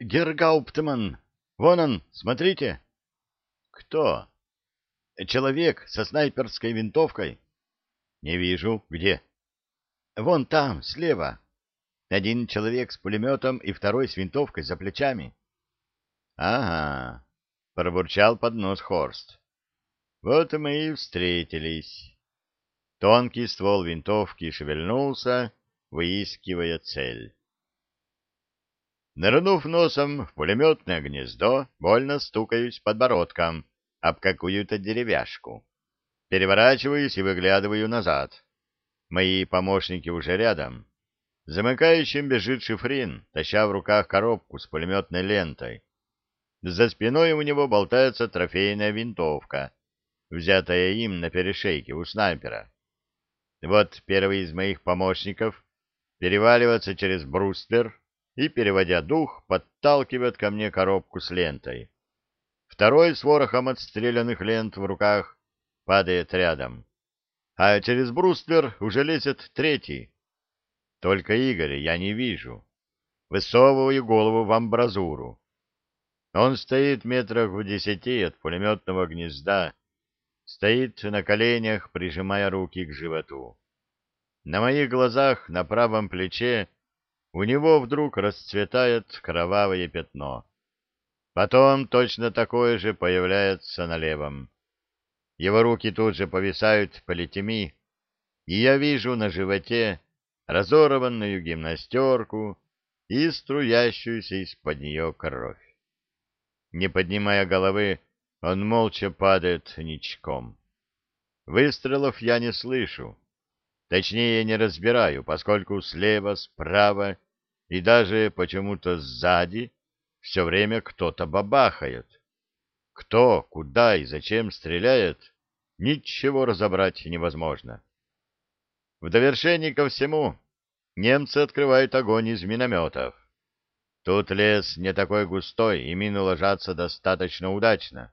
Гергауптман! Вон он, смотрите!» «Кто?» «Человек со снайперской винтовкой». «Не вижу. Где?» «Вон там, слева. Один человек с пулеметом и второй с винтовкой за плечами». «Ага», — пробурчал под нос Хорст. «Вот мы и встретились». Тонкий ствол винтовки шевельнулся, выискивая цель. Нырнув носом в пулеметное гнездо, больно стукаюсь подбородком об какую-то деревяшку. Переворачиваюсь и выглядываю назад. Мои помощники уже рядом. Замыкающим бежит шифрин, таща в руках коробку с пулеметной лентой. За спиной у него болтается трофейная винтовка, взятая им на перешейке у снайпера. Вот первый из моих помощников переваливается через бруствер и, переводя дух, подталкивает ко мне коробку с лентой. Второй с ворохом отстрелянных лент в руках падает рядом. А через бруствер уже лезет третий. Только Игоря я не вижу. Высовываю голову в амбразуру. Он стоит метрах в десяти от пулеметного гнезда, стоит на коленях, прижимая руки к животу. На моих глазах на правом плече у него вдруг расцветает кровавое пятно. Потом точно такое же появляется на левом. Его руки тут же повисают полетеми, и я вижу на животе разорванную гимнастерку и струящуюся из-под нее кровь. Не поднимая головы, он молча падает ничком. Выстрелов я не слышу. Точнее, не разбираю, поскольку слева, справа и даже почему-то сзади все время кто-то бабахает. Кто, куда и зачем стреляет, ничего разобрать невозможно. В довершение ко всему, немцы открывают огонь из минометов. Тут лес не такой густой, и мины ложатся достаточно удачно.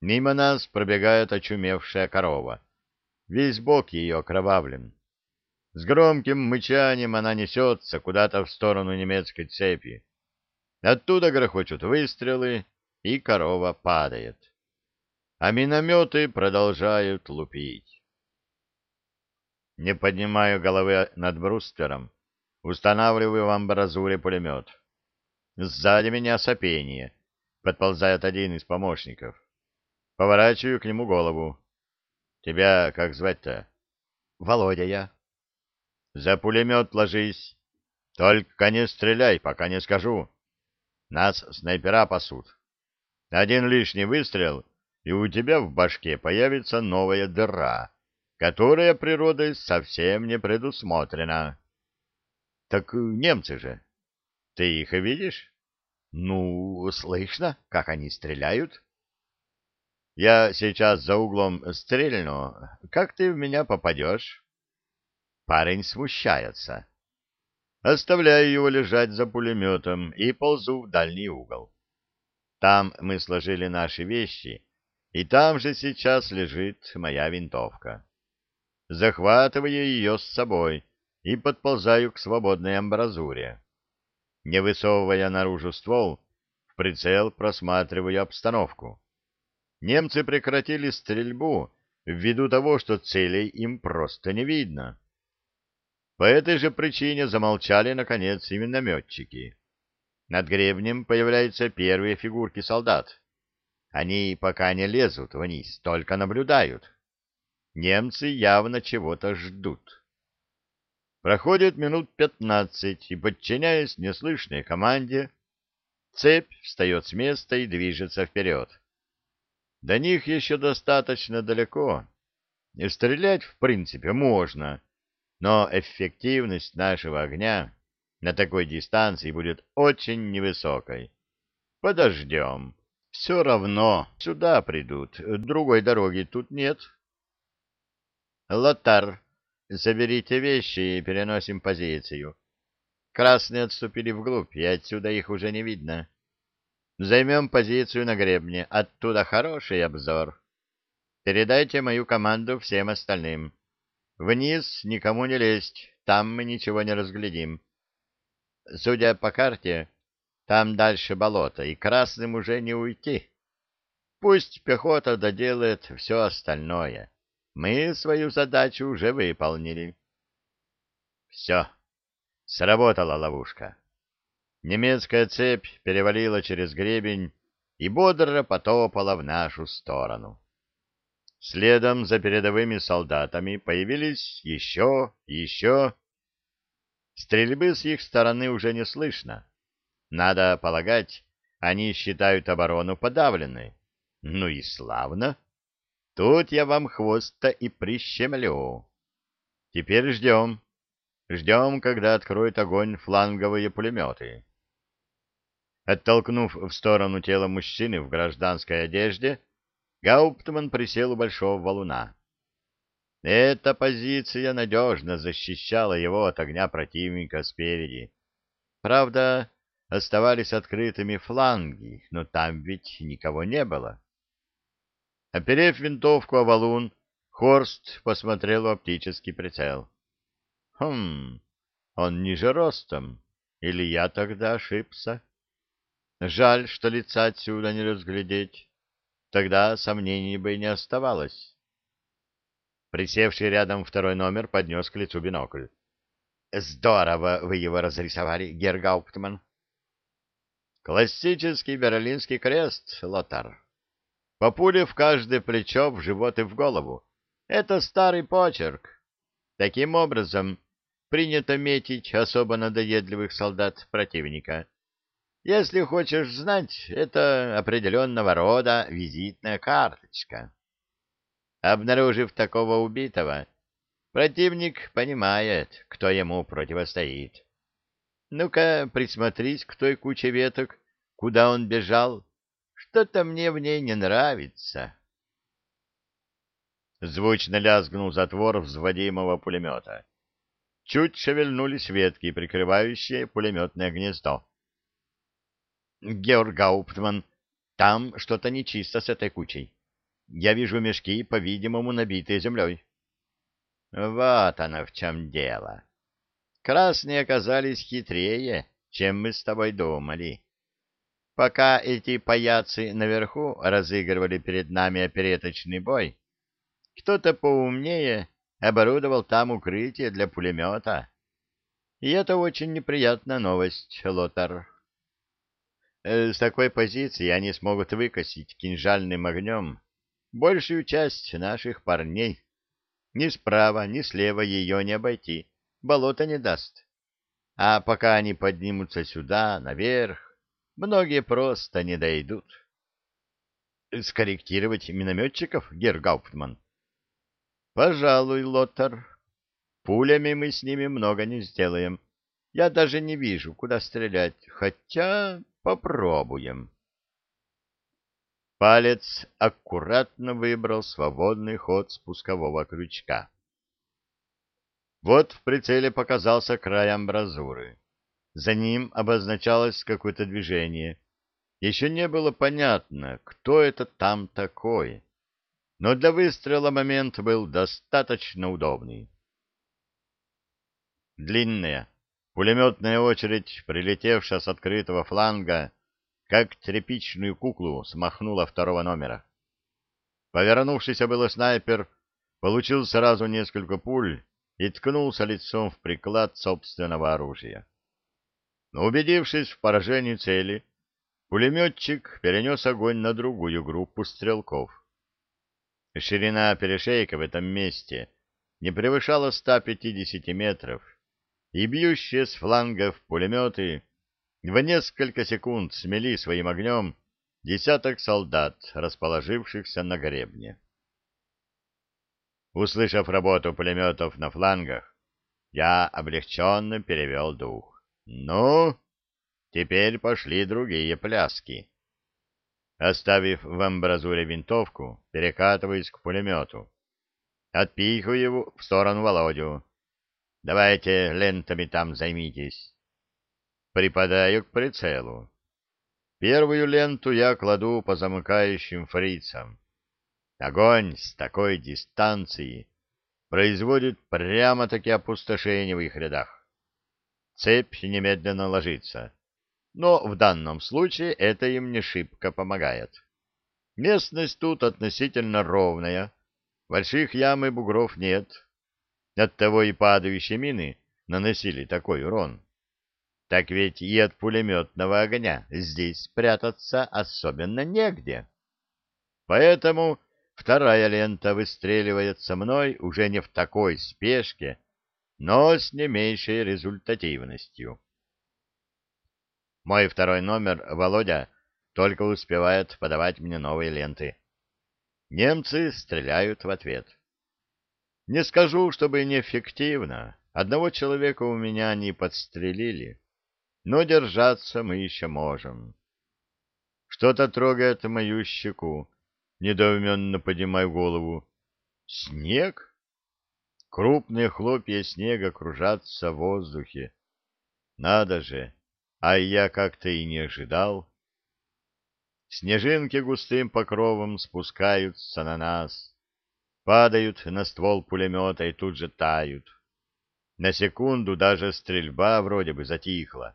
Мимо нас пробегает очумевшая корова. Весь бок ее окровавлен. С громким мычанием она несется куда-то в сторону немецкой цепи. Оттуда грохочут выстрелы, и корова падает. А минометы продолжают лупить. Не поднимаю головы над бруствером, устанавливаю в амбразуре пулемет. Сзади меня сопение, подползает один из помощников. Поворачиваю к нему голову. Тебя как звать-то? Володя я. За пулемет ложись. Только не стреляй, пока не скажу. Нас снайпера пасут. Один лишний выстрел, и у тебя в башке появится новая дыра, которая природой совсем не предусмотрена. Так немцы же. Ты их видишь? Ну, слышно, как они стреляют. Я сейчас за углом стрельну. Как ты в меня попадешь? Парень смущается. Оставляю его лежать за пулеметом и ползу в дальний угол. Там мы сложили наши вещи, и там же сейчас лежит моя винтовка. Захватываю ее с собой и подползаю к свободной амбразуре. Не высовывая наружу ствол, в прицел просматриваю обстановку. Немцы прекратили стрельбу ввиду того, что целей им просто не видно. По этой же причине замолчали, наконец, и минометчики. Над гребнем появляются первые фигурки солдат. Они пока не лезут вниз, только наблюдают. Немцы явно чего-то ждут. Проходит минут пятнадцать, и, подчиняясь неслышной команде, цепь встает с места и движется вперед. До них еще достаточно далеко. И стрелять, в принципе, можно, но эффективность нашего огня на такой дистанции будет очень невысокой. Подождем. Все равно сюда придут, другой дороги тут нет. Лотар, заберите вещи и переносим позицию. Красные отступили вглубь, и отсюда их уже не видно. Займем позицию на гребне, оттуда хороший обзор. Передайте мою команду всем остальным. Вниз никому не лезть, там мы ничего не разглядим. Судя по карте, Там дальше болото, и красным уже не уйти. Пусть пехота доделает все остальное. Мы свою задачу уже выполнили. Все. Сработала ловушка. Немецкая цепь перевалила через гребень и бодро потопала в нашу сторону. Следом за передовыми солдатами появились еще, еще. Стрельбы с их стороны уже не слышно. Надо полагать, они считают оборону подавленной. Ну и славно. Тут я вам хвост-то и прищемлю. Теперь ждем. Ждем, когда откроют огонь фланговые пулеметы. Оттолкнув в сторону тело мужчины в гражданской одежде, Гауптман присел у большого валуна. Эта позиция надежно защищала его от огня противника спереди. Правда, оставались открытыми фланги, но там ведь никого не было. Оперев винтовку о валун, Хорст посмотрел в оптический прицел. Хм, он ниже ростом, или я тогда ошибся? Жаль, что лица отсюда не разглядеть. Тогда сомнений бы не оставалось. Присевший рядом второй номер поднес к лицу бинокль. — Здорово вы его разрисовали, Гергауптман. — Классический берлинский крест, Лотар. По пуле в каждое плечо, в живот и в голову. Это старый почерк. Таким образом, принято метить особо надоедливых солдат противника — если хочешь знать, это определенного рода визитная карточка. Обнаружив такого убитого, противник понимает, кто ему противостоит. Ну-ка, присмотрись к той куче веток, куда он бежал. Что-то мне в ней не нравится. Звучно лязгнул затвор взводимого пулемета. Чуть шевельнулись ветки, прикрывающие пулеметное гнездо. Георг Гауптман, там что-то нечисто с этой кучей. Я вижу мешки, по-видимому, набитые землей. Вот оно в чем дело. Красные оказались хитрее, чем мы с тобой думали. Пока эти паяцы наверху разыгрывали перед нами опереточный бой, кто-то поумнее оборудовал там укрытие для пулемета. И это очень неприятная новость, Лотар. Э, с такой позиции они смогут выкосить кинжальным огнем большую часть наших парней. Ни справа, ни слева ее не обойти, болото не даст. А пока они поднимутся сюда, наверх, многие просто не дойдут. Скорректировать минометчиков, Гергауптман? Пожалуй, Лоттер. Пулями мы с ними много не сделаем. Я даже не вижу, куда стрелять, хотя Попробуем. Палец аккуратно выбрал свободный ход спускового крючка. Вот в прицеле показался край амбразуры. За ним обозначалось какое-то движение. Еще не было понятно, кто это там такой. Но для выстрела момент был достаточно удобный. Длинная, Пулеметная очередь, прилетевшая с открытого фланга, как тряпичную куклу, смахнула второго номера. Повернувшийся было снайпер получил сразу несколько пуль и ткнулся лицом в приклад собственного оружия. Но убедившись в поражении цели, пулеметчик перенес огонь на другую группу стрелков. Ширина перешейка в этом месте не превышала 150 метров, и бьющие с флангов пулеметы в несколько секунд смели своим огнем десяток солдат, расположившихся на гребне. Услышав работу пулеметов на флангах, я облегченно перевел дух. Ну, теперь пошли другие пляски. Оставив в амбразуре винтовку, перекатываюсь к пулемету. Отпихиваю его в сторону Володю. Давайте лентами там займитесь. Припадаю к прицелу. Первую ленту я кладу по замыкающим фрицам. Огонь с такой дистанции производит прямо-таки опустошение в их рядах. Цепь немедленно ложится. но в данном случае это им не шибко помогает. Местность тут относительно ровная, больших ям и бугров нет. Оттого и падающие мины наносили такой урон. Так ведь и от пулеметного огня здесь прятаться особенно негде. Поэтому вторая лента выстреливает со мной уже не в такой спешке, но с не меньшей результативностью. Мой второй номер, Володя, только успевает подавать мне новые ленты. Немцы стреляют в ответ. Не скажу, чтобы неэффективно. Одного человека у меня не подстрелили но держаться мы еще можем. Что-то трогает мою щеку. Недоуменно поднимаю голову. Снег? Крупные хлопья снега кружатся в воздухе. Надо же, а я как-то и не ожидал. Снежинки густым покровом спускаются на нас, падают на ствол пулемета и тут же тают. На секунду даже стрельба вроде бы затихла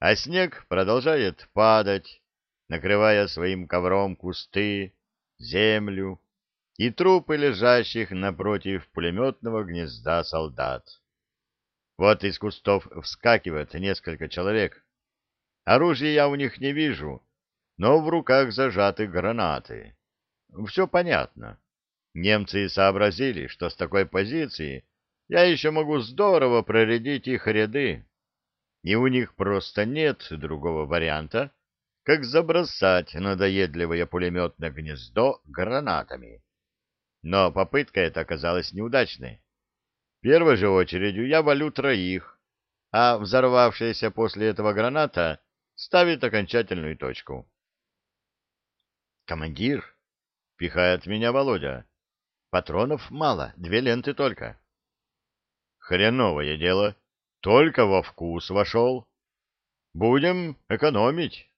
а снег продолжает падать, накрывая своим ковром кусты, землю и трупы лежащих напротив пулеметного гнезда солдат. Вот из кустов вскакивает несколько человек. Оружия я у них не вижу, но в руках зажаты гранаты. Все понятно. Немцы сообразили, что с такой позиции я еще могу здорово проредить их ряды и у них просто нет другого варианта, как забросать надоедливое пулеметное гнездо гранатами. Но попытка эта оказалась неудачной. Первой же очередью я валю троих, а взорвавшаяся после этого граната ставит окончательную точку. «Командир!» — пихает меня Володя. «Патронов мало, две ленты только». «Хреновое дело!» Только во вкус вошел. Будем экономить.